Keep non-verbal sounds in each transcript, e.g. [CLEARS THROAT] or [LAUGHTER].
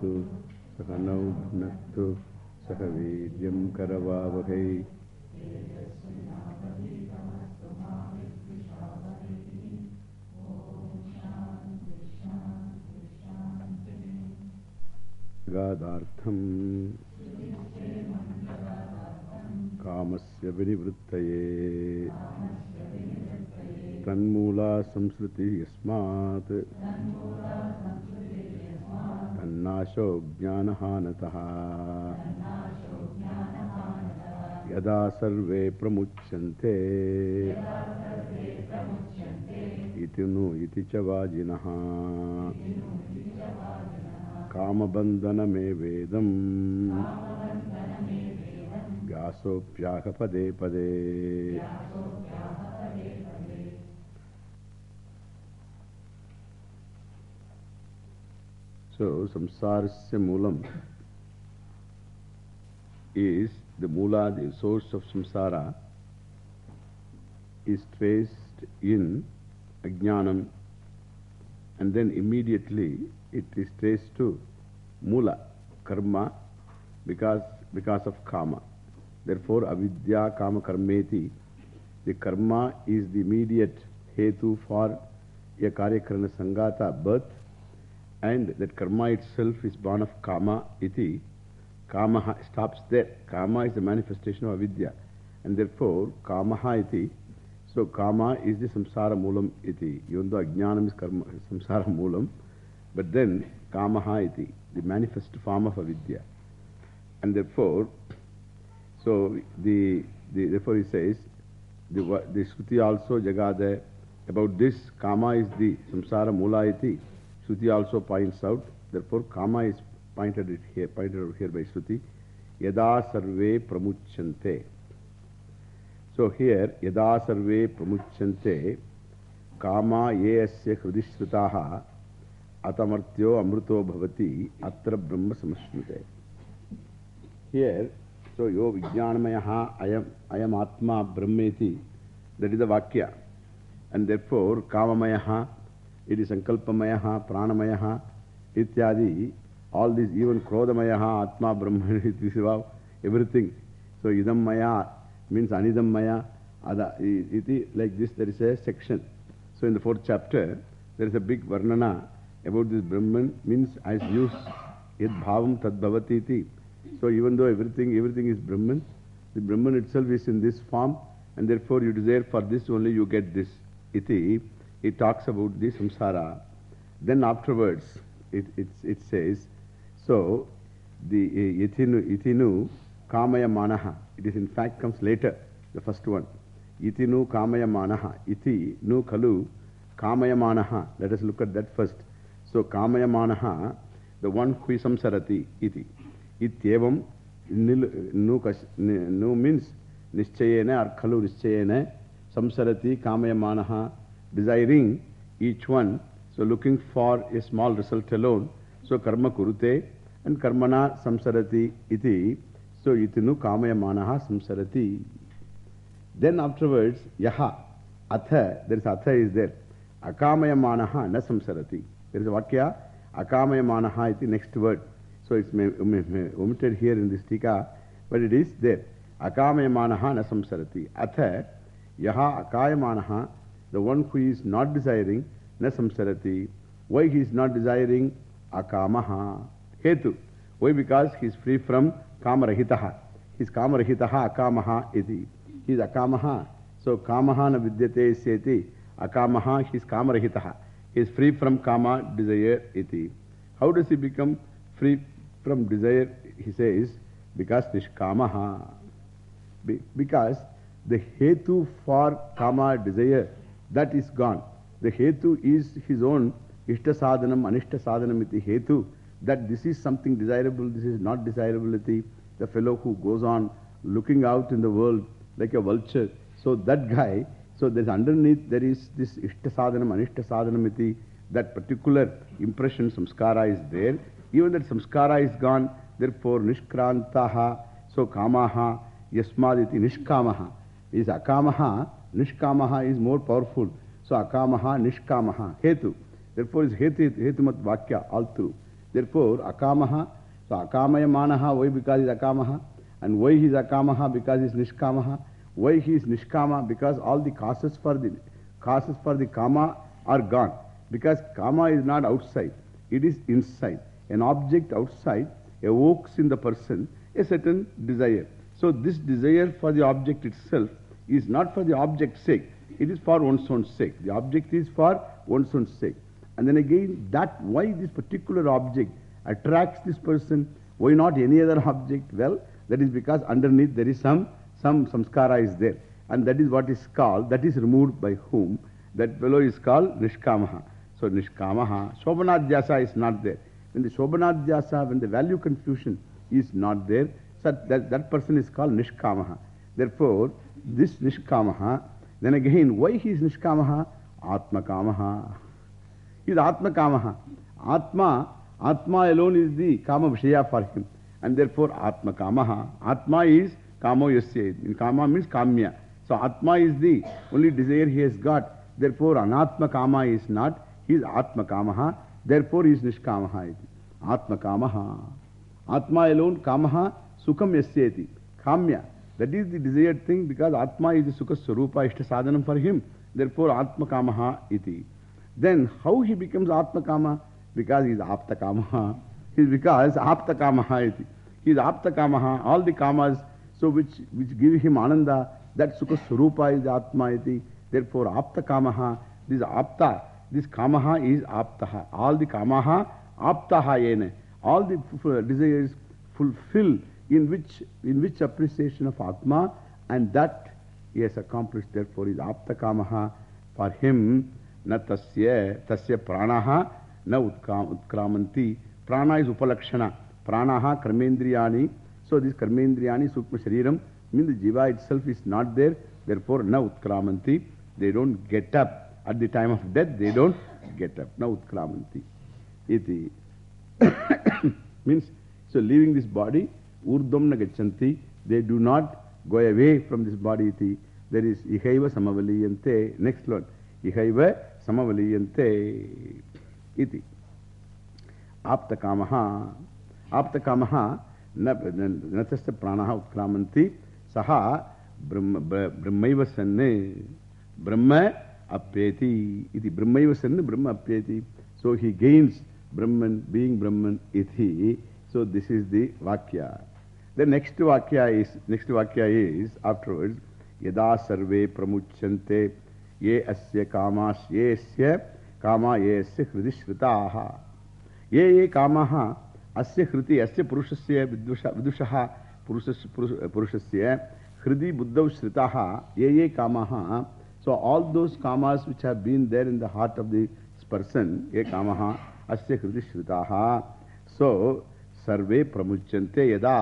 तु सह नौ भुनक्तु सह वीर्यं करवावहै। गादार्थम् कामस्य विनिवृत्तये। तन्मूला संस्कृतिः यस्मात्। तन्नाशो ज्ञानहानतः यदा सर्वे प्रमुच्यन्ते। इति नु इति च वाजिनः। कामबन्धनमेवेदम्। व्यासोऽप्याह पदे पदे So, samsarasya moolam is the moola, the source of samsara is traced in ajnanam and then immediately it is traced to moola, karma because, because of kama. Therefore, avidya kama karmeti, the karma is the immediate hetu for a karyakarana sangata birth and that karma itself is born of kama iti. Kama stops there. Kama is the manifestation of avidya. And therefore, kamaha iti. So, kama is the samsara moolam iti. Even though ajnanam is karma, [LAUGHS] samsara moolam, but then kamaha iti, the manifest form of avidya. And therefore, [CLEARS THROAT] so the, the therefore he says, the, the Shruti also jagada about this, kama is the samsara moola iti. Shruti also points out, therefore, Kama is pointed, it here, pointed out here by Shruti. Yada sarve pramuchante. So here, Yada sarve pramuchante, Kama ye asya hrudishrutaha atamartyo amruto bhavati atra brahma samashnute. Here, so yo vijnanamayaha ayam, ayam atma brahmeti, that is the Vakya. And therefore, Kamamayaha it is Sankalpamayaha, Pranamayaha, Ityadi, all these, even Krodamayaha, Atma, Brahman, Itishivav, everything. So Idam Maya means Anidam Maya, Ada, iti, like this there is a section. So in the fourth chapter, there is a big Varnana about this Brahman, means as use, Yad Bhavam Tad Bhavati iti. So even though everything, everything is Brahman, the Brahman itself is in this form, and therefore you desire for this only you get this. Iti. It talks about the samsara. Then afterwards, it, it, it says, so the eh, itinu, itinu kamaya manaha, it is in fact comes later, the first one. Itinu kamaya manaha, iti nu kalu kamaya manaha. Let us look at that first. So kamaya manaha, the one who is samsarati, iti. Ityevam nu, nu means nischayena or kalu nischayena samsarati kamaya manaha desiring each one, so looking for a small result alone. So karma kurute and karmana samsarati iti. So itinu kamaya manaha samsarati. Then afterwards, yaha, atha, there is atha is there. Akamaya manaha na samsarati. There is a vakya, akamaya manaha iti next word. So it's omitted here in this tika, but it is there. Akamaya manaha na samsarati. Atha, yaha akaya manaha the one who is not desiring, na samsarati. Why he is not desiring? Akamaha. Hetu. Why? Because he is free from kamarahitaha. He is kamarahitaha akamaha iti. He is akamaha. So kamaha na vidyate isyati. Akamaha, he is kamarahitaha. He is free from kama, desire iti. How does he become free from desire? He says, because nishkamaha. Be, because the hetu for kama, desire, that is gone. The hetu is his own ishta sadhanam, anishta sadhanam iti hetu. That this is something desirable, this is not desirable desirability. The fellow who goes on looking out in the world like a vulture. So that guy, so there's underneath there is this ishta sadhanam, anishta sadhanam iti. That particular impression, samskara is there. Even that samskara is gone, therefore nishkrantaha, so kamaha, yasmaditi nishkamaha. Is akamaha, Nishkamaha is more powerful. So Akamaha, Nishkamaha, Hetu. Therefore is Hetu, Hetumat Vakya all through. Therefore, akamaha. So, akamaya manaha, why? Because is akamaha. And why he is akamaha? Because he is nishkamaha. Why he is nishkama? Because all the causes for the, causes for the kama are gone. Because kama is not outside, it is inside. An object outside evokes in the person a certain desire. So, this desire for the object itself is not for the object's sake, it is for one's own sake. The object is for one's own sake. And then again, that why this particular object attracts this person, why not any other object? Well, that is because underneath there is some, some samskara is there. And that is what is called, that is removed by whom? That fellow is called Nishkamaha. So Nishkamaha, Shobhanadhyasa is not there. When the Shobhanadhyasa, when the value confusion is not there, so that, that person is called Nishkamaha. Therefore, this Nishkamaha, then again, why he is Nishkamaha? Atmakamaha. He is Atmakamaha. Atma, Atma alone is the Kama Vishaya for him. And therefore, Atma Kamaha. Atma is Kamo Yasya. Kama means Kamya. So, Atma is the only desire he has got. Therefore, Anatma Kama is not. He is Atma Kamaha. Therefore, he is Nishkamaha. Atma Kamaha. Atma alone, Kamaha, Sukham Yasyati. Kamya. That is the desired thing because Atma is the Sukha Sarupa, Ishta Sadhanam for him. Therefore, Atma Kamaha iti. Then, how he becomes Atma Kama? Because he is Apta Kamaha. He is because Apta Kamaha iti. He is Apta Kamaha. All the Kamas, so which, which give him Ananda, that Sukha Sarupa is Atma iti. Therefore, Apta Kamaha. This Apta, this Kamaha is Aptaha. All the Kamaha, Aptaha yene. All the desires fulfill in which, in which appreciation of Atma and that he has accomplished. Therefore, is Apta Kamaha. For him, na tasya, tasya pranaha, na utkramanti. Prana is upalakshana. Pranaha karmendriyani. So, this karmendriyani, sukma shariram, means the jiva itself is not there. Therefore, na utkramanti. They don't get up. At the time of death, they don't get up. Na utkramanti. Iti. [COUGHS] means, so leaving this body, urdham nagachanti, they do not go away from this body. Iti. There is ihaiva samavaliyante. Next one. Ihaiva samavaliyante. Iti. Aptakamaha. Aptakamaha. Natasya pranaha utkramanti. Saha brahmaiva sanne. Brahma apyeti. Iti. Brahmaiva sanne brahma apyeti. So he gains Brahman, being Brahman, iti. So this is the Vakya. The next Vakya is, next Vakya is afterwards, Yada sarve pramuchante ye asya kamas ye asya kama ye asya hridi shritaha. Ye ye kamaha asya hriti asya purushasya vidushaha purushasya hridi buddhav shritaha ye ye kamaha. So all those kamas which have been there in the heart of the person, ye kamaha asya hridi shritaha. So, सर्वे प्रमुचंते यदा।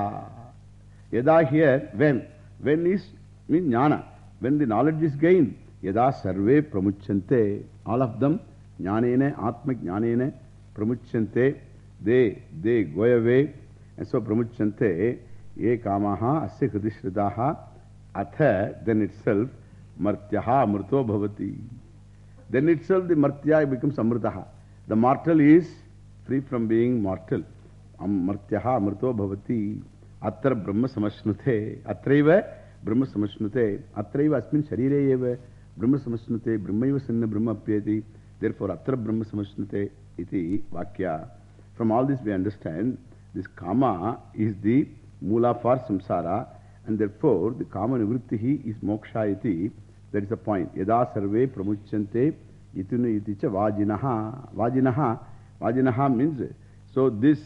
यदा here when when is mean ज्ञान when the knowledge is gain यदा सर्वे प्रमुचंते all of them ज्ञानेन आत्मज्ञानेन प्रमुचंते दे दे, गोयवे। एसो प्रमुचंते ये कामाः अस्य कृतिश्रिताः अथ देन इटसेल्फ मर्त्यः अमृतो भवति। देन इटसेल्फ द मर्त्या becomes अमृतः। The mortal is free from being mortal Martyaha amrito bhavati. Atra brahma samashnute. Atraiva brahma samashnute. Atraiva asmin sharire eva brahma samashnute. Brahmaiva sanna brahma apyati. Therefore, atra brahma samashnute iti vakya. From all this we understand this kama is the mula for samsara and therefore the kama nivrittihi is moksha iti. That is the point. Yada sarve pramuchante itunu iticha vajinaha. Vajinaha. Vajinaha means, so this,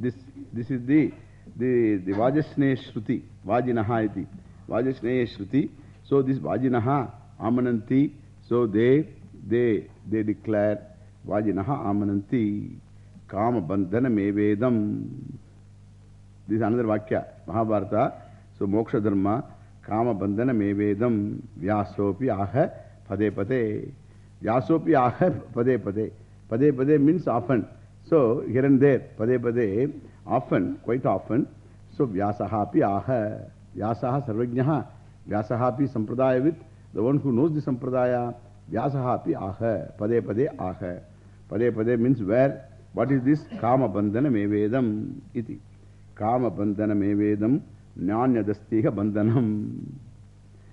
this, this is the, the, the Vajasneya Shruti. Vajinaha iti. Vajasneya Shruti. So this Vajinaha amananti. So they, they, they declare Vajinaha amananti. Kama bandhana mevedam. This is another Vakya. Mahabharata. So moksha dharma. Kama bandhana mevedam. Vyasopi aha pade pade. Vyasopi aha pade pade. Pade pade means often. So here and there, pade pade, often, quite often. So Vyasaha api aha. Vyasaha sarvajnaha. Vyasaha api sampradaya with the one who knows the sampradaya. Vyasaha api aha. Pade pade aha. Pade pade means where What is this? Kama bandhanam evedam iti. Kama bandhanam evedam nyanyadastiha bandhanam.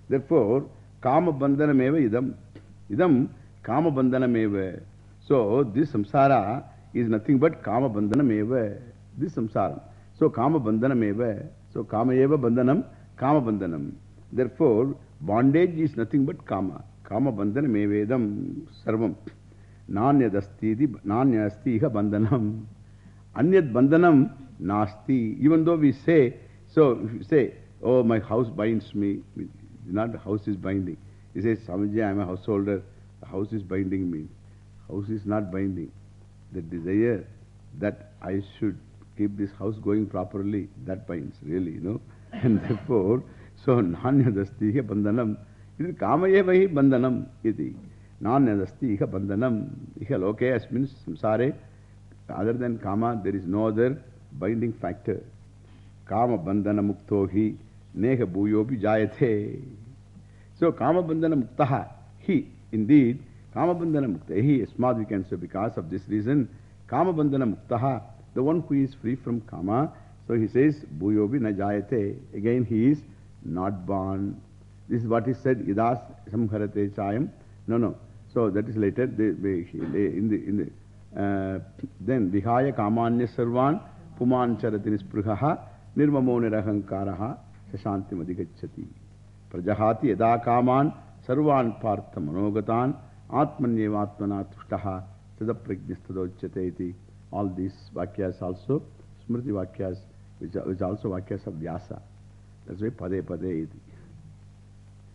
Therefore, kama bandhanam eva idam. Idam kama bandhanam eva. So, this samsara is nothing but kama bandhanam eva. This samsara. So, kama bandhanam eva. So, kama eva bandhanam, kama bandhanam. Therefore, bondage is nothing but kama. Kama bandhanam evedam sarvam. Nanyadasti, nanyadastiha bandhanam. Anyad bandhanam nasti. Even though we say, so if you say, oh, my house binds me, not the house is binding. He says, Swamiji, I am a householder, the house is binding me. House is not binding. The desire that I should keep this house going properly, that binds, really, you know. [LAUGHS] And therefore, so nanyadastiha bandhanam. It is kamayevahi bandhanam iti. Nanyadastiha bandhanam. Iha loke asmin samsare. Other than kama, there is no other binding factor. Kama bandhana muktohi neha bhuyopi jayate. So kama bandhana muktaha, he, indeed, kama bandhana muktahi, asmad we can say because of this reason, kama bandhana muktaha, the one who is free from kama, so he says, bhuyopi na jayate. Again he is not born. This is what is said, idas samharate chayam. No, no. So that is later, in the, in the, uh, then vihaya kamanya sarvan puman charati nispruhaha nirmamo nirahankaraha shashanti madhigacchati. Prajahati yada kaman sarvan partha manogatan atmanyevatmana tushtaha. All these vakyas also, smriti vakyas, which, which also vakyas of Vyasa. That's why pade pade iti.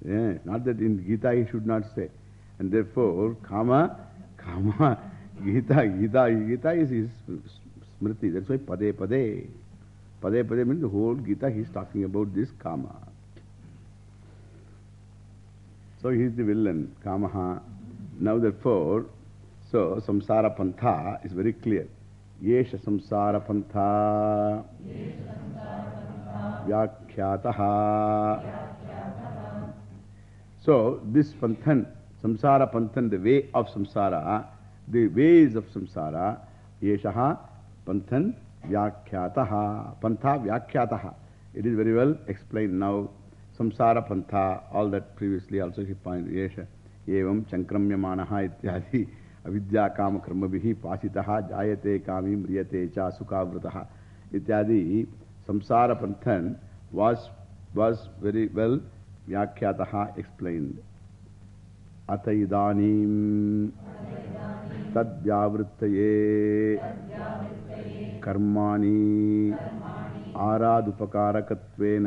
Yeah, not that in Gita he should not say. And therefore, kama, kama, Gita, Gita, Gita is his smriti. That's why pade pade. Pade pade means the whole Gita he is talking about this kama. So he is the villain, kamaha. Now therefore, so samsara pantha is very clear. Yesha samsara pantha vyakhyataha. So this panthan, samsara panthan, the way of samsara, the ways of samsara, yeshaha panthan vyakhyataha. Pantha vyakhyataha. It is very well explained now. Samsara pantha, all that previously also he pointed, yesha, एवं चंक्रम्यमान इत्यादि। अविद्या काम कर्म भी पासी जायते कामी म्रियते चा सुखावृत इत्यादि। संसार पंथन वाज वाज वेरी वेल व्याख्यात एक्सप्लेन्ड अत इदानी तद्यावृत Karma आरादुपकारकत्वेन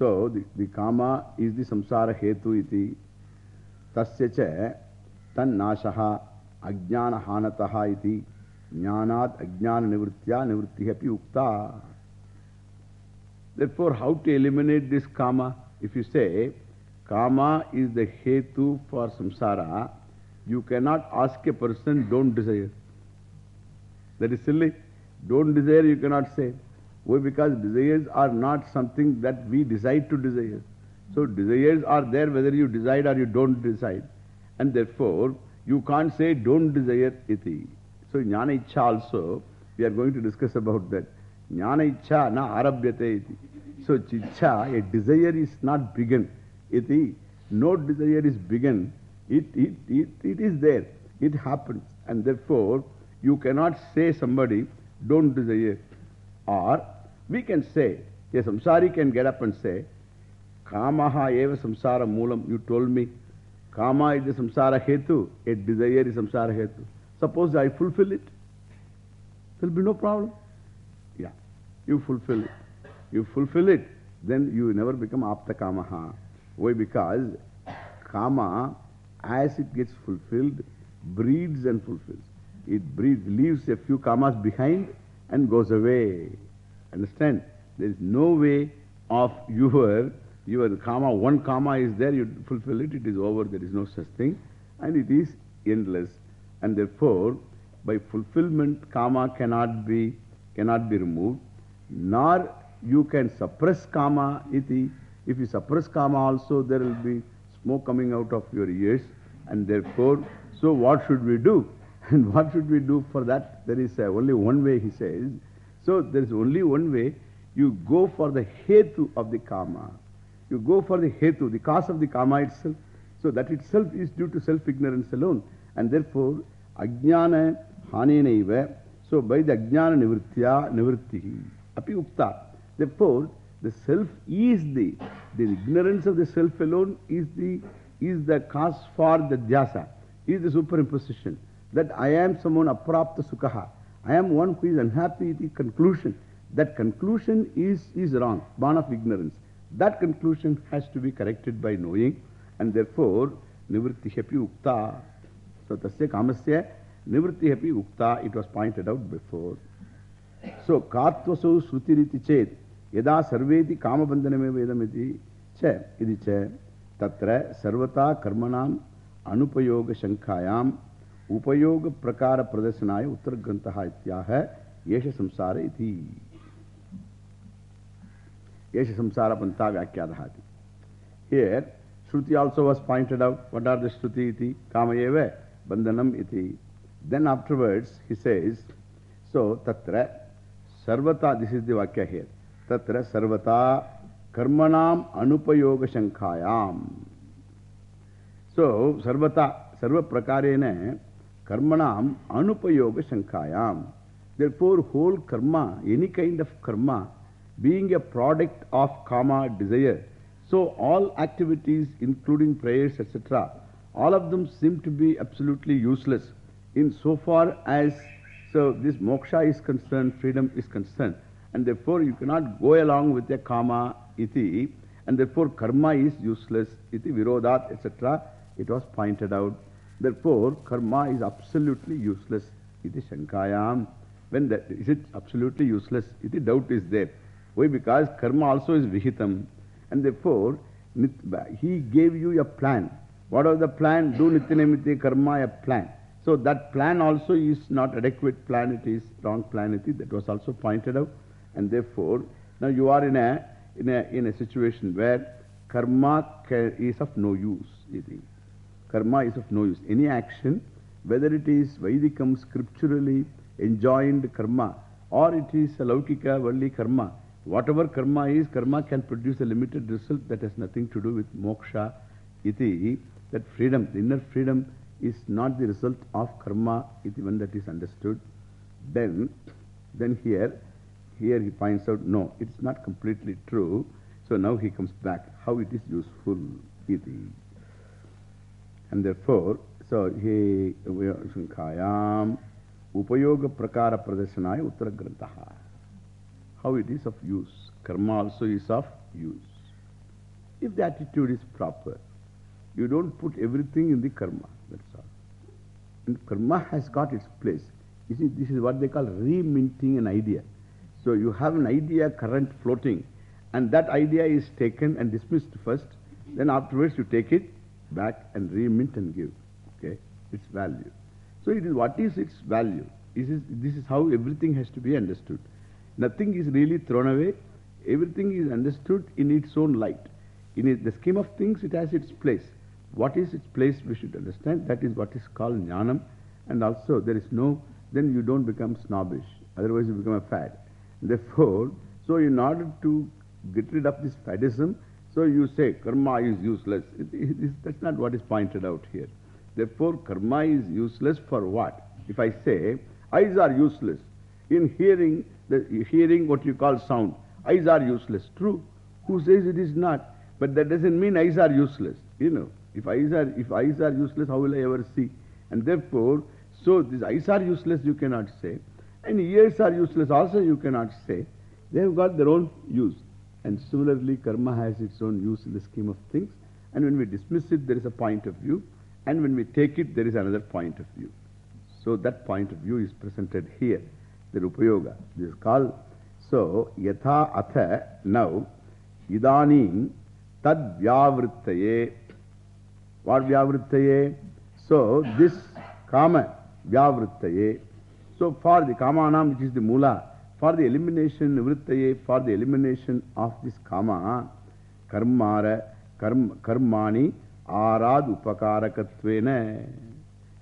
So, the, the kama is the samsara hetu iti tasya cha tan nashaha ajnana hanataha iti jnanat ajnana nivritya nivrittiha pi ukta Therefore, how to eliminate this kama? If you say Kama is the hetu for samsara. You cannot ask a person, don't desire. That is silly. Don't desire, you cannot say. Why? Because desires are not something that we decide to desire. So desires are there whether you decide or you don't decide. And therefore, you can't say don't desire iti. So jnana ichha also, we are going to discuss about that. Jnana ichha na arabhyate iti. So chicha, a desire is not begun. Iti, no desire is begun, it, it, it, it is there, it happens. And therefore, you cannot say somebody, don't desire. Or, we can say, a samsari can get up and say, Kamaha eva samsara moolam, you told me. Kama is the samsara hetu, a desire is samsara hetu. Suppose I fulfill it, there will be no problem. Yeah, you fulfill it. You fulfill it, then you never become apta kamaha. Why? Because Kama, as it gets fulfilled, breeds and fulfills. it breathes, leaves a few kamas behind and goes away. Understand? There is no way of your, your kama, one kama is there, you fulfill it, it is over, there is no such thing. And it is endless. And therefore, by fulfillment, kama cannot be, cannot be removed, nor you can suppress kama iti. If you suppress kama also, there will be smoke coming out of your ears. And therefore, so what should we do? [LAUGHS] And what should we do for that? There is uh, only one way, he says. So there is only one way. You go for the hetu of the karma. You go for the hetu, the cause of the karma itself. So that itself is due to self-ignorance alone. And therefore, ajnana hanenaiva. So by the ajnana nivritya nivrittihi. Api ukta. Therefore, the self is the, the ignorance of the self alone is the, is the cause for the dhyasa, is the superimposition. That I am someone aprapta sukhaha. I am one who is unhappy, with the conclusion. That conclusion is, is wrong, born of ignorance. That conclusion has to be corrected by knowing, and therefore, nivritti hapi ukta. So, tasya kamasya nivritti hapi ukta, it was pointed out before. So, katvaso srutiriti chet, yada sarveti kamabandhaname vedamiti cha, idi cha, tatra sarvata karmanam anupayoga shankayam upayoga prakara pradarsanaya uttaragrantaha ityaha yesha samsara iti. Yesha samsara panta vyakyadahati. Here, Shruti also was pointed out. What are the Shruti iti? Kamayeva bandhanam iti. Then afterwards, he says, so tatra sarvata, this is the vakya here. Tatra sarvata karmanam anupayoga shankayam. So, sarvata, sarva prakarena karmanam anupayoga shankayam. Therefore, whole karma, any kind of karma, being a product of karma desire, so all activities, including prayers, etc., all of them seem to be absolutely useless in so far as so this moksha is concerned, freedom is concerned. And therefore, you cannot go along with a karma iti, and therefore karma is useless iti, virodat, etc. It was pointed out. Therefore, karma is absolutely useless iti shankayam. When that, is it absolutely useless? Iti doubt is there. Why? Because karma also is vihitam. And therefore, he gave you a plan. What was the plan? Do nityanamiti karma a plan. So that plan also is not adequate plan, it is wrong plan. That was also pointed out. And therefore, now you are in a, in a, in a situation where karma is of no use. Karma is of no use. Any action, whether it is Vaidikam, scripturally enjoined karma, or it is a Laukika, worldly karma, whatever karma is, karma can produce a limited result that has nothing to do with moksha. Iti, that freedom, the inner freedom is not the result of karma, iti, when that is understood, then, then here, here he finds out, no, it's not completely true. So now he comes back, how it is useful, iti. And therefore, so he, Shankayam, Upayoga Prakara Pradarsanaya Uttaragrantaha. How it is of use. Karma also is of use. If the attitude is proper, you don't put everything in the karma. That's all. And karma has got its place. You see, this is what they call reminting an idea. So you have an idea current floating, and that idea is taken and dismissed first. Then afterwards you take it back and remint and give. Okay? Its value. So it is what is its value? This is, this is how everything has to be understood. Nothing is really thrown away. Everything is understood in its own light. In it, the scheme of things, it has its place. What is its place, we should understand. That is what is called jnanam. And also, there is no, then you don't become snobbish. Otherwise, you become a fad. Therefore, so in order to get rid of this faddism, so you say karma is useless. It, that's not what is pointed out here. Therefore, karma is useless for what? If I say, eyes are useless. In hearing, the, hearing what you call sound, eyes are useless. True. Who says it is not? But that doesn't mean eyes are useless. You know, if eyes are, if eyes are useless, how will I ever see? And therefore, so these eyes are useless, you cannot say. And ears are useless, also you cannot say. They have got their own use. And similarly, karma has its own use in the scheme of things. And when we dismiss it, there is a point of view. And when we take it, there is another point of view. So that point of view is presented here. The Upayoga. This is called, so, Yatha Atha, now, Idanim Tad Vyavrittaye. What Vyavrittaye? So, this Kama Vyavrittaye. So, for the Kamanam, which is the Mula, for the elimination, Nivrittaye, for the elimination of this Kama, Karmara, karm, Karmani, Arad Upakarakattvena,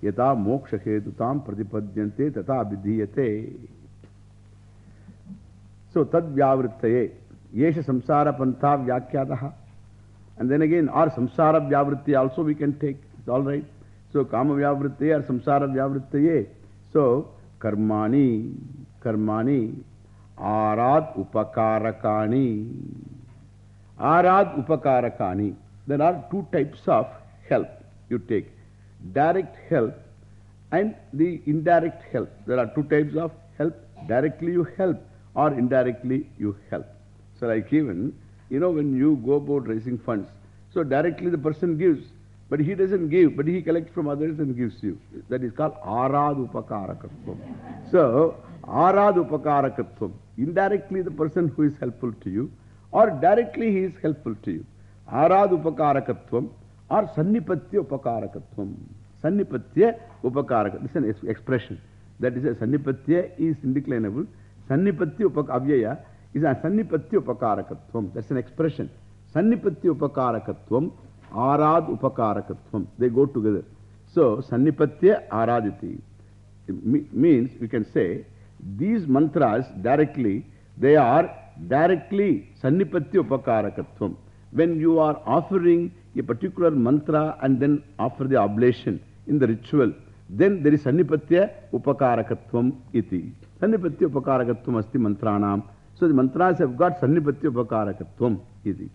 Yata Moksha Hetutam Pratipadyante Tata Vidhiyate. So, Tad Vyavrittaye, Yesha Samsara Pantha Vyakyataha. And then again, or Samsara Vyavritti also we can take, it's alright. So, Kama Vyavrittaye or Samsara Vyavrittaye. So, Karmani, Karmani, Arad Upakarakani. Arad Upakarakani. There are two types of help you take. Direct help and the indirect help. There are two types of help. Directly you help or indirectly you help. So like even, you know, when you go about raising funds, so directly the person gives, but he doesn't give, but he collects from others and gives you. That is called Arad Upakarakatvam. So, Arad Upakarakatvam. Indirectly the person who is helpful to you, or directly he is helpful to you. Arad Upakarakatvam or Sannipatya Upakarakatvam. Sannipatya Upakarakatvam. This is an expression. That is a Sannipatya is indeclinable. Sannipatya Upakavyaya is a Sannipatya Upakarakatvam. That's an expression. Sannipatya Upakarakatvam, Arad Upakarakatvam. They go together. So, Sannipatya Araditi. It means we can say these mantras directly, they are directly Sannipatya Upakarakatvam. When you are offering a particular mantra and then offer the oblation in the ritual, then there is Sannipatya Upakarakatvam iti. Sannipatya Upakarakatvam asti mantranam. So the mantras have got Sannipatya Upakarakatvam iti.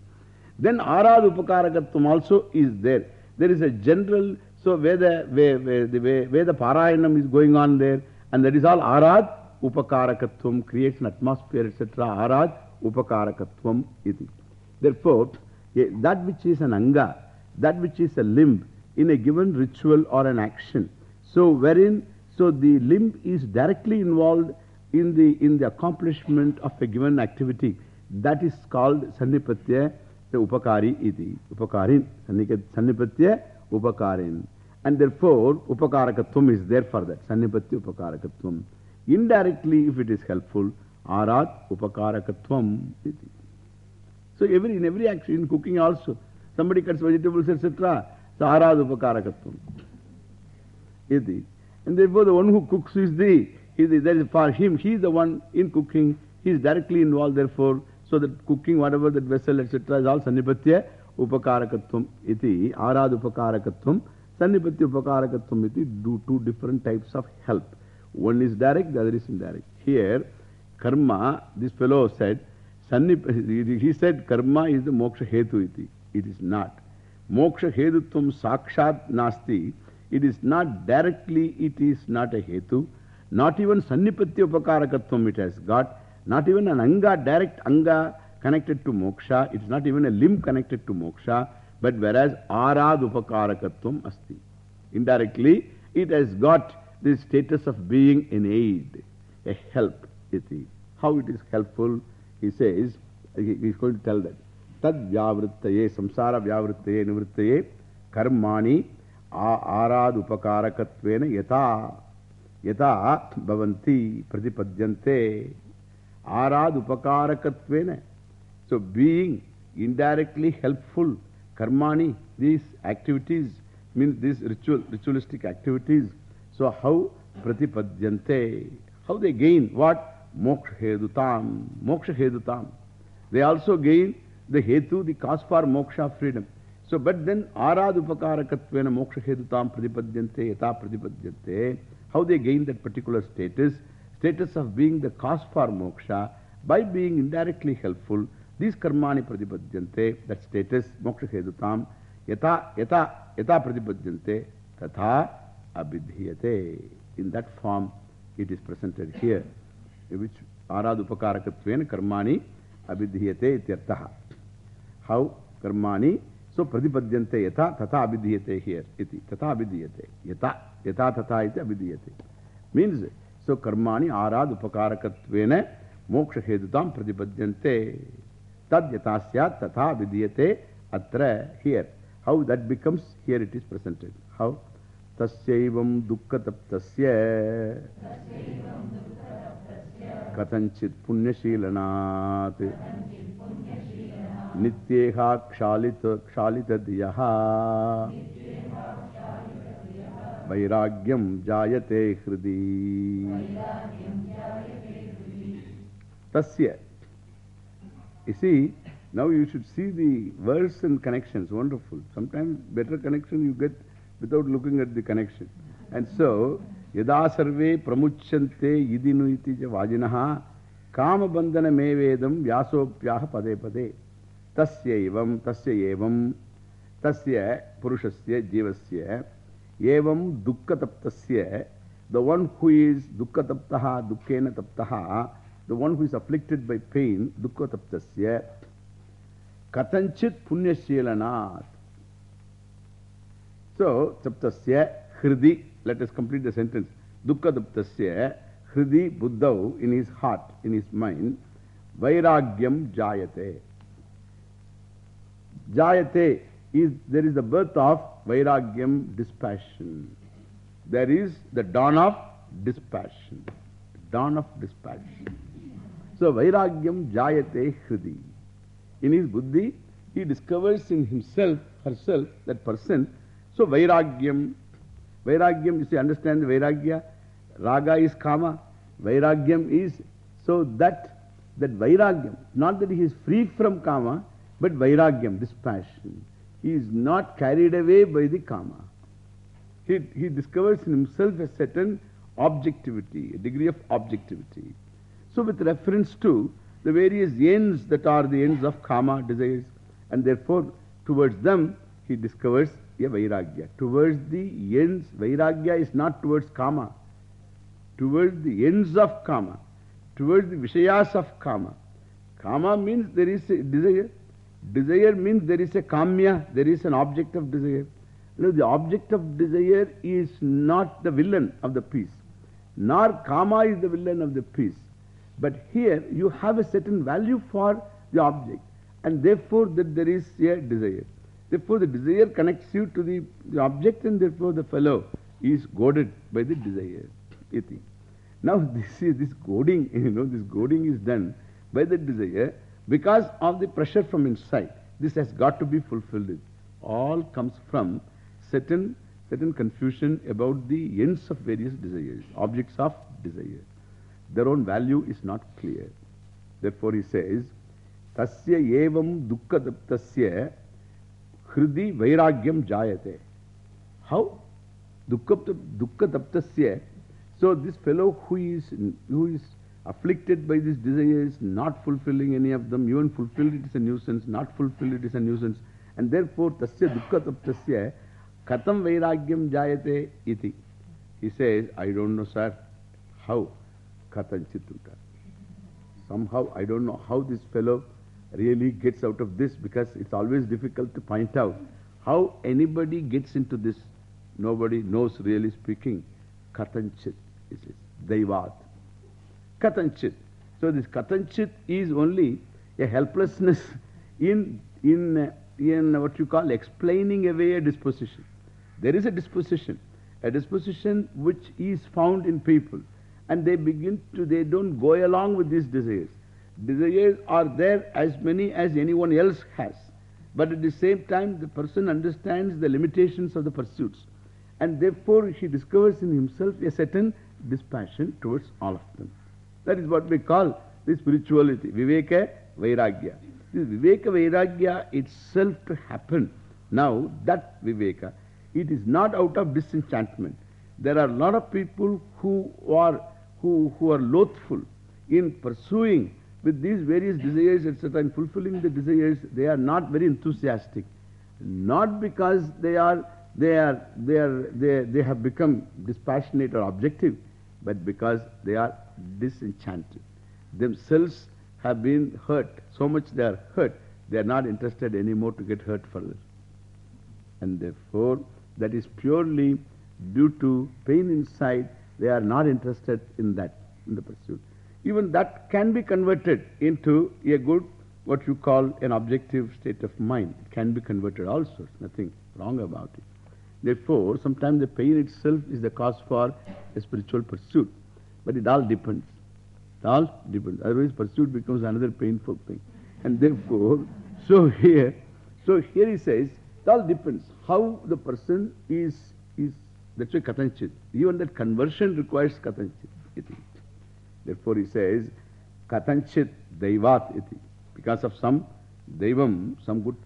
Then Arad Upakarakatvam also is there. There is a general, so where the, where, where, the, where, where the Parayanam is going on there, and that is all Arad Upakarakatvam, creates an atmosphere, etc. Arad Upakarakatvam. Therefore, that which is an anga, that which is a limb in a given ritual or an action. So, wherein, so the limb is directly involved in the, in the accomplishment of a given activity. That is called Sannipatya Upakari iti. Upakarin. Sannipatya Upakarin. And therefore, Upakarakatvam is there for that. Sannipatya Upakarakatvam. Indirectly, if it is helpful, Arad Upakarakatvam. So, every, in every action, in cooking also, somebody cuts vegetables, etc. So, Arad Upakarakatvam. Iti. And therefore, the one who cooks is the, is the, that is for him, he is the one in cooking, he is directly involved, therefore, so that cooking, whatever that vessel, etc., is all Sannipatya Upakarakatvam iti, Arad Upakarakatvam, Sannipatya Upakarakatvam iti, do two different types of help. One is direct, the other is indirect. Here, karma, this fellow said, Sannip, he said karma is the moksha hetu iti. It is not. Moksha hedutvam sakshat nasti. It is not directly, it is not a hetu. Not even sannipatya upakarakatvam it has got. Not even an anga, direct anga connected to moksha. It is not even a limb connected to moksha. But whereas arad upakarakatvam asti. Indirectly, it has got the status of being an aid, a help. Iti. How it is helpful, he says, he is going to tell that. Tad vyavrittaye, samsara vyavrittaye, nivrittaye, karmani, arad upakarakattvena yata, yata bhavanti pratipadyante, arad upakarakattvena. So being indirectly helpful, karmani, these activities, means these ritual, ritualistic activities. So how pratipadyante, how they gain what? Moksha hedutam, moksha hedutam. They also gain the hetu, the cause for moksha freedom. So, but then arad upakarakattvena moksha hedutam pratipadyante, yata pratipadyante. How they gain that particular status? Status of being the cause for moksha by being indirectly helpful. These karmani pratipadyante, that status, moksha hedutam, yata, yata, yata pratipadyante, tatha abidhiyate. In that form, it is presented here. which arad upakarakattvena karmani abidhiyate ityartaha. How karmani? So pradipadyante yata tata abidhiyate here. Iti. Tata abidhiyate. Yata. Yata tata iti abidhiyate. Means, so karmani arad upakarakatvena moksha hedutam pratipadyante. Tad yatasya tatha vidiyate atra here. How that becomes, here it is presented. How? तस्यैवं दुःखतप्तस्य कथञ्चित् पुण्यशीलनात् नित्येह क्षालित क्षालितधियः वैराग्यं जायते हृदि तस्य You see, now you should see the verse and connections. Wonderful. Sometimes better connection you get without looking at the connection and so Yada sarve pramuchante idinu iti vajinaha kama bandhana mevedam vyasopyaha pade pade. Tasya evam, tasya evam, tasya purushasya jivasya, evam dukkha taptasya, the one who is dukkha taptaha, dukkena taptaha, the one who is afflicted by pain, dukkha taptasya, katanchit punyashilanat. So, taptasya hridi Let us complete the sentence. Dukkha duptasya hridi buddhau in his heart, in his mind, vairagyam jayate. Jayate is, there is the birth of vairagyam, dispassion. There is the dawn of dispassion. Dawn of dispassion. So vairagyam jayate hridi. In his buddhi, he discovers in himself, herself, that person. So vairagyam Vairagyam, you see, understand the Vairagya? Raga is Kama. Vairagyam is, so that, that Vairagyam, not that he is free from Kama, but Vairagyam, dispassion. He is not carried away by the Kama. He, he discovers in himself a certain objectivity, a degree of objectivity. So with reference to the various ends that are the ends of Kama desires, and therefore towards them he discovers a Vairagya. Towards the ends, Vairagya is not towards Kama. Towards the ends of Kama. Towards the Vishayas of Kama. Kama means there is a desire. Desire means there is a Kamya, there is an object of desire. You the object of desire is not the villain of the piece. Nor Kama is the villain of the piece. But here you have a certain value for the object. And therefore that there is a desire. Therefore, the desire connects you to the, the object and therefore the fellow is goaded by the desire. Iti. Now, [LAUGHS] this is this goading, [LAUGHS] you know, this goading is done by the desire because of the pressure from inside. This has got to be fulfilled. All comes from certain, certain confusion about the ends of various desires, objects of desire. Their own value is not clear. Therefore, he says, Tasya evam dukkha daptasya Hridi Vairagyam Jayate. How? Dukkha Taptasya. So this fellow who is, who is afflicted by these desires, not fulfilling any of them, even fulfilled it is a nuisance, not fulfilled it is a nuisance. And therefore, Tasya Dukkha Taptasya Katam Vairagyam Jayate iti. He says, I don't know, sir. How? Katanchituta. Somehow, I don't know how this fellow really gets out of this because it's always difficult to point out how anybody gets into this. Nobody knows really speaking. Katanchit, it is Daivat. Katanchit. So this Katanchit is only a helplessness in, in, uh, in what you call explaining away a disposition. There is a disposition, a disposition which is found in people. And they begin to, they don't go along with these desires. Desires are there as many as anyone else has. But at the same time, the person understands the limitations of the pursuits. And therefore, he discovers in himself a certain dispassion towards all of them. That is what we call the spirituality, Viveka Vairagya. This Viveka Vairagya itself to happen. Now, that Viveka, it is not out of disenchantment. There are a lot of people who are, who, who are loathful in pursuing with these various desires, etc., and fulfilling the desires, they are not very enthusiastic. Not because they are, they are, they are, they, they have become dispassionate or objective, but because they are disenchanted. Themselves have been hurt, so much they are hurt, they are not interested anymore to get hurt further. And therefore, that is purely due to pain inside They are not interested in that, in the pursuit. Even that can be converted into a good, what you call an objective state of mind. It can be converted also. Nothing wrong about it. Therefore, sometimes the pain itself is the cause for a spiritual pursuit. But it all depends. It all depends. Otherwise, pursuit becomes another painful thing. And therefore, [LAUGHS] so here, so here he says, it all depends how the person is, is that's why katanchit. Even that conversion requires katanchit. Therefore he says, katanchit daivat iti. Because of some daivam, some good